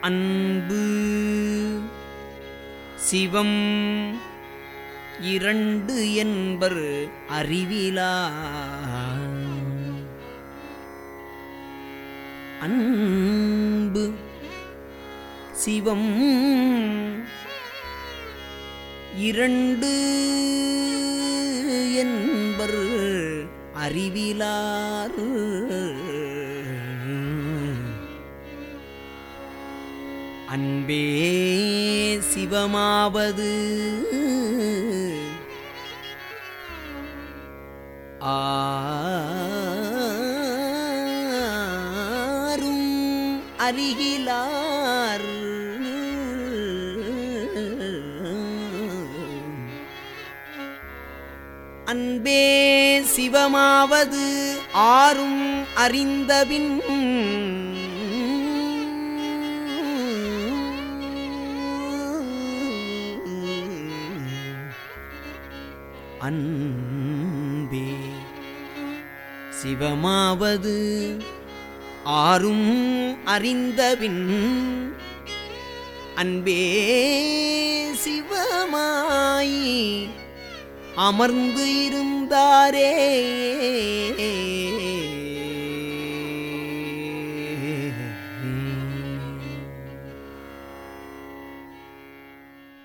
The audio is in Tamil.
அன்பு சிவம் இரண்டு என்பர் அறிவிலா. அன்பு சிவம் இரண்டு என்பர் அறிவிலாறு. அன்பே சிவமாவது. ஆரும் அருகிலார். அன்பே சிவமாவது. ஆறும் அறிந்தபின் அன்பே. சிவமாவது ஆறும் அறிந்தபின் அன்பே. சிவமாயி அமர்ந்து இருந்தாரே.